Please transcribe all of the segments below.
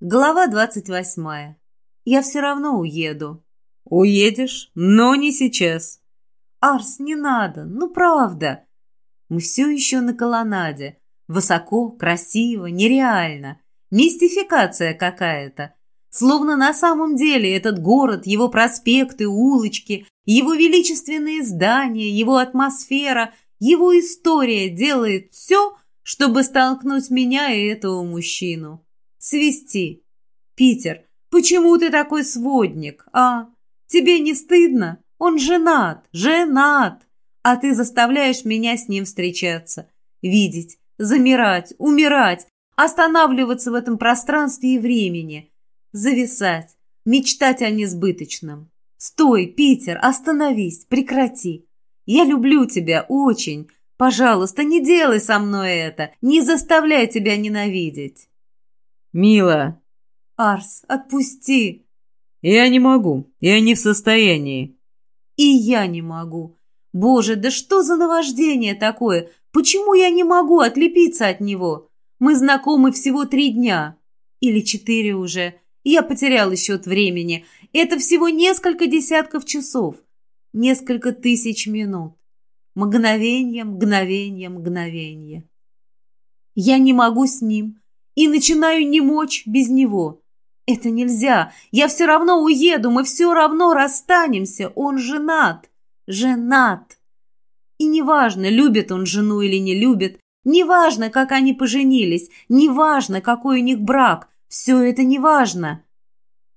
Глава двадцать восьмая. Я все равно уеду. Уедешь, но не сейчас. Арс, не надо, ну правда. Мы все еще на колоннаде. Высоко, красиво, нереально. Мистификация какая-то. Словно на самом деле этот город, его проспекты, улочки, его величественные здания, его атмосфера, его история делает все, чтобы столкнуть меня и этого мужчину свести. Питер, почему ты такой сводник, а? Тебе не стыдно? Он женат, женат, а ты заставляешь меня с ним встречаться, видеть, замирать, умирать, останавливаться в этом пространстве и времени, зависать, мечтать о несбыточном. Стой, Питер, остановись, прекрати. Я люблю тебя очень. Пожалуйста, не делай со мной это, не заставляй тебя ненавидеть. «Мила!» «Арс, отпусти!» «Я не могу, я не в состоянии». «И я не могу. Боже, да что за наваждение такое? Почему я не могу отлепиться от него? Мы знакомы всего три дня. Или четыре уже. Я потеряла счет времени. Это всего несколько десятков часов. Несколько тысяч минут. Мгновение, мгновение, мгновение. Я не могу с ним и начинаю не мочь без него. Это нельзя. Я все равно уеду, мы все равно расстанемся. Он женат. Женат. И неважно, любит он жену или не любит, неважно, как они поженились, неважно, какой у них брак, все это неважно.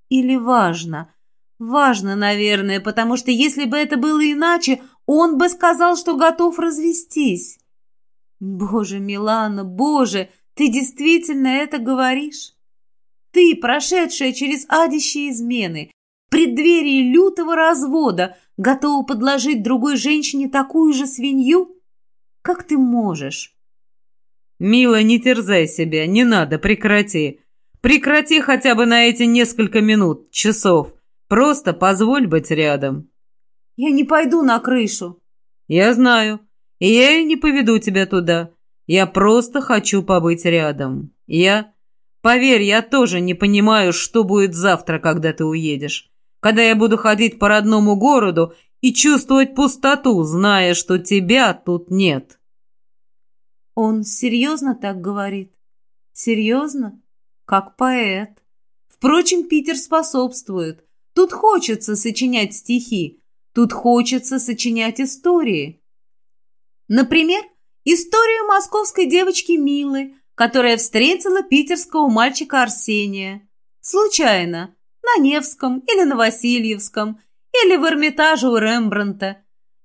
Или важно? Важно, наверное, потому что если бы это было иначе, он бы сказал, что готов развестись. Боже, Милана, боже, ты действительно это говоришь? Ты, прошедшая через адище измены, в преддверии лютого развода, готова подложить другой женщине такую же свинью? Как ты можешь? Мила, не терзай себя, не надо, прекрати. Прекрати хотя бы на эти несколько минут, часов. Просто позволь быть рядом. Я не пойду на крышу. Я знаю, и я и не поведу тебя туда. Я просто хочу побыть рядом. Я... Поверь, я тоже не понимаю, что будет завтра, когда ты уедешь. Когда я буду ходить по родному городу и чувствовать пустоту, зная, что тебя тут нет. Он серьезно так говорит? Серьезно? Как поэт. Впрочем, Питер способствует. Тут хочется сочинять стихи. Тут хочется сочинять истории. Например, Историю московской девочки Милы, которая встретила питерского мальчика Арсения. Случайно, на Невском или на Васильевском, или в Эрмитаже у Рембранта.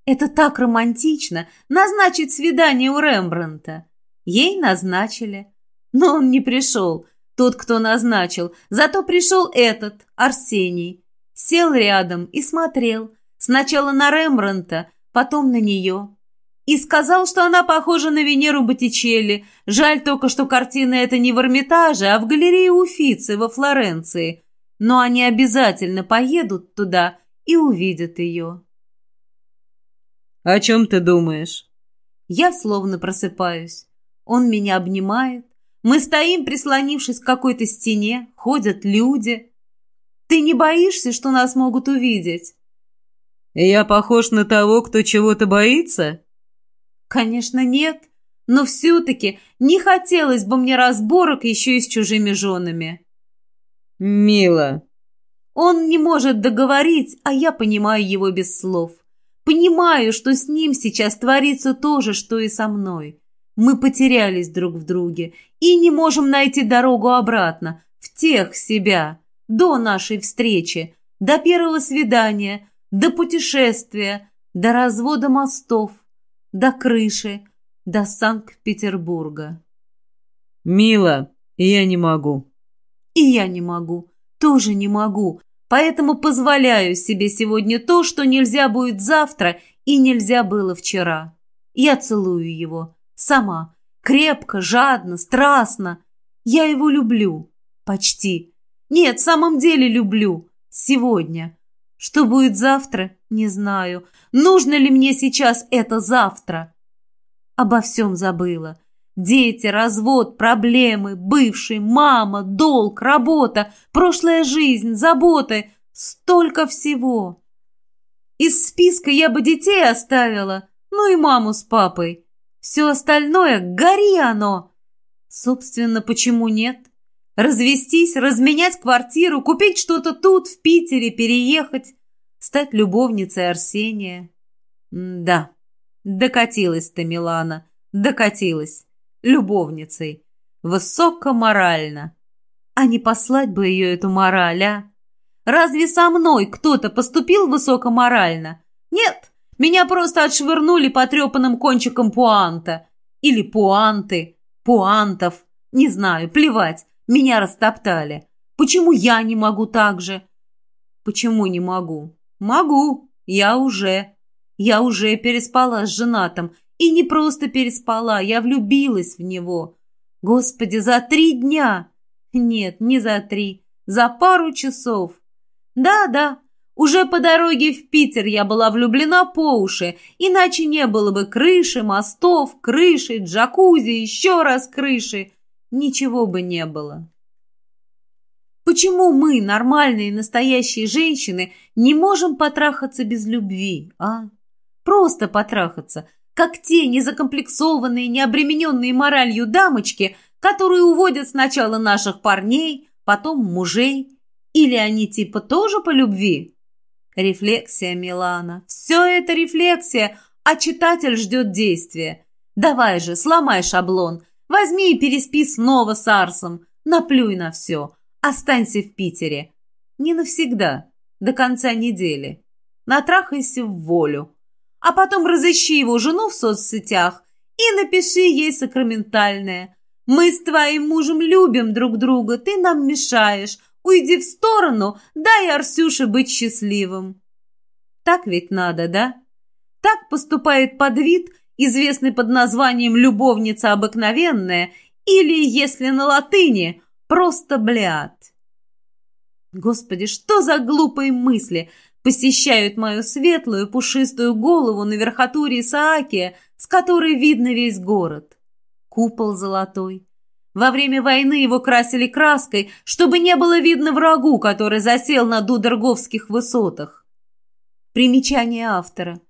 Это так романтично, назначить свидание у Рембранта. Ей назначили. Но он не пришел, тот, кто назначил. Зато пришел этот, Арсений. Сел рядом и смотрел. Сначала на Рембранта, потом на нее и сказал, что она похожа на Венеру Боттичелли. Жаль только, что картина эта не в Эрмитаже, а в галерее Уфицы во Флоренции. Но они обязательно поедут туда и увидят ее. «О чем ты думаешь?» Я словно просыпаюсь. Он меня обнимает. Мы стоим, прислонившись к какой-то стене. Ходят люди. Ты не боишься, что нас могут увидеть? «Я похож на того, кто чего-то боится?» Конечно, нет, но все-таки не хотелось бы мне разборок еще и с чужими женами. Мило. Он не может договорить, а я понимаю его без слов. Понимаю, что с ним сейчас творится то же, что и со мной. Мы потерялись друг в друге и не можем найти дорогу обратно, в тех себя, до нашей встречи, до первого свидания, до путешествия, до развода мостов, до крыши, до Санкт-Петербурга. «Мила, я не могу». «И я не могу, тоже не могу, поэтому позволяю себе сегодня то, что нельзя будет завтра и нельзя было вчера. Я целую его, сама, крепко, жадно, страстно. Я его люблю, почти. Нет, в самом деле люблю, сегодня». Что будет завтра, не знаю. Нужно ли мне сейчас это завтра? Обо всем забыла. Дети, развод, проблемы, бывший, мама, долг, работа, прошлая жизнь, заботы. Столько всего. Из списка я бы детей оставила, ну и маму с папой. Все остальное, гори оно. Собственно, почему нет? Развестись, разменять квартиру, купить что-то тут, в Питере, переехать, стать любовницей Арсения. Да, докатилась ты, Милана, докатилась любовницей. Высокоморально. А не послать бы ее эту мораль, а? Разве со мной кто-то поступил высокоморально? Нет, меня просто отшвырнули потрепанным кончиком пуанта. Или пуанты, пуантов. Не знаю, плевать, меня растоптали. Почему я не могу так же? Почему не могу? Могу, я уже. Я уже переспала с женатым, и не просто переспала, я влюбилась в него. Господи, за три дня! Нет, не за три, за пару часов. Да-да, уже по дороге в Питер я была влюблена по уши, иначе не было бы крыши, мостов, крыши, джакузи, еще раз крыши. Ничего бы не было. Почему мы, нормальные настоящие женщины, не можем потрахаться без любви, а? Просто потрахаться – как те незакомплексованные, необремененные моралью дамочки, которые уводят сначала наших парней, потом мужей. Или они типа тоже по любви? Рефлексия, Милана. Все это рефлексия, а читатель ждет действия. Давай же, сломай шаблон. Возьми и переспи снова с Арсом. Наплюй на все. Останься в Питере. Не навсегда. До конца недели. Натрахайся в волю а потом разыщи его жену в соцсетях и напиши ей сакраментальное. «Мы с твоим мужем любим друг друга, ты нам мешаешь. Уйди в сторону, дай Арсюше быть счастливым». Так ведь надо, да? Так поступает подвид, известный под названием «любовница обыкновенная» или, если на латыни, просто бляд. Господи, что за глупые мысли! посещают мою светлую пушистую голову на верхотуре Исаакия, с которой видно весь город. Купол золотой. Во время войны его красили краской, чтобы не было видно врагу, который засел на Дудерговских высотах. Примечание автора.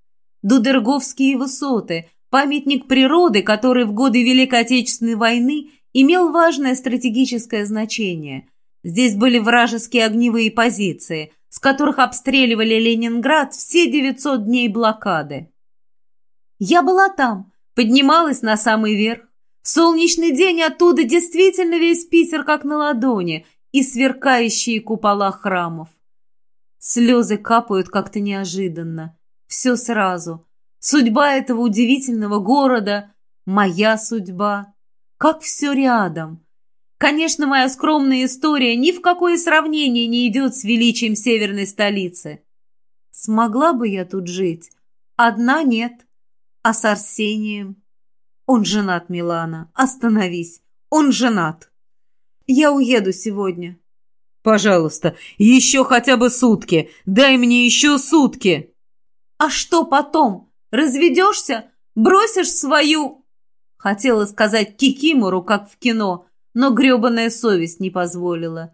Дудерговские высоты – памятник природы, который в годы Великой Отечественной войны имел важное стратегическое значение. Здесь были вражеские огневые позиции – с которых обстреливали Ленинград все 900 дней блокады. Я была там, поднималась на самый верх. солнечный день оттуда действительно весь Питер как на ладони и сверкающие купола храмов. Слезы капают как-то неожиданно. Все сразу. Судьба этого удивительного города, моя судьба. Как все рядом. Конечно, моя скромная история ни в какое сравнение не идет с величием северной столицы. Смогла бы я тут жить? Одна нет. А с Арсением? Он женат, Милана. Остановись. Он женат. Я уеду сегодня. Пожалуйста, еще хотя бы сутки. Дай мне еще сутки. А что потом? Разведешься? Бросишь свою... Хотела сказать Кикимору, как в кино, но гребаная совесть не позволила.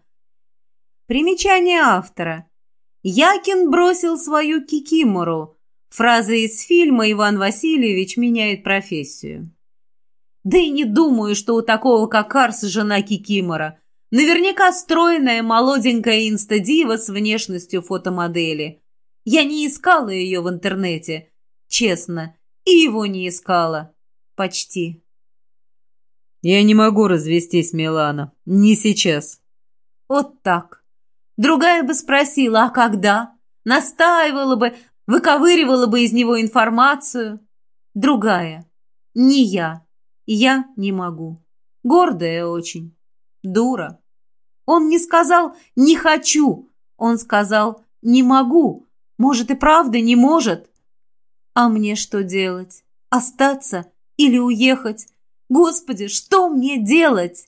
Примечание автора. Якин бросил свою кикимору. Фраза из фильма «Иван Васильевич меняет профессию». Да и не думаю, что у такого, как Арс, жена кикимора. Наверняка стройная, молоденькая инстадива с внешностью фотомодели. Я не искала ее в интернете. Честно. И его не искала. Почти. «Я не могу развестись, Милана. Не сейчас». «Вот так. Другая бы спросила, а когда? Настаивала бы, выковыривала бы из него информацию. Другая. Не я. Я не могу. Гордая очень. Дура. Он не сказал «не хочу». Он сказал «не могу». Может, и правда не может. А мне что делать? Остаться или уехать? Господи, что мне делать?